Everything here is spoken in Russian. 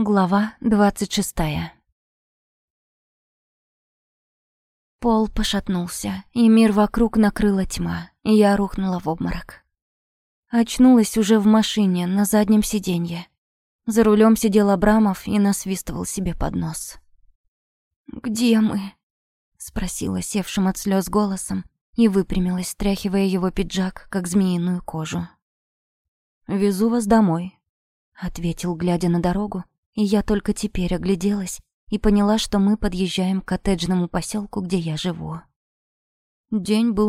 Глава двадцать шестая. Пол пошатнулся, и мир вокруг накрыла тьма, и я рухнула в обморок. Очнулась уже в машине, на заднем сиденье. За рулем сидел Абрамов и насвистывал себе под нос. «Где мы?» — спросила севшим от слез голосом и выпрямилась, стряхивая его пиджак, как змеиную кожу. «Везу вас домой», — ответил, глядя на дорогу, и я только теперь огляделась и поняла, что мы подъезжаем к коттеджному поселку, где я живу. День был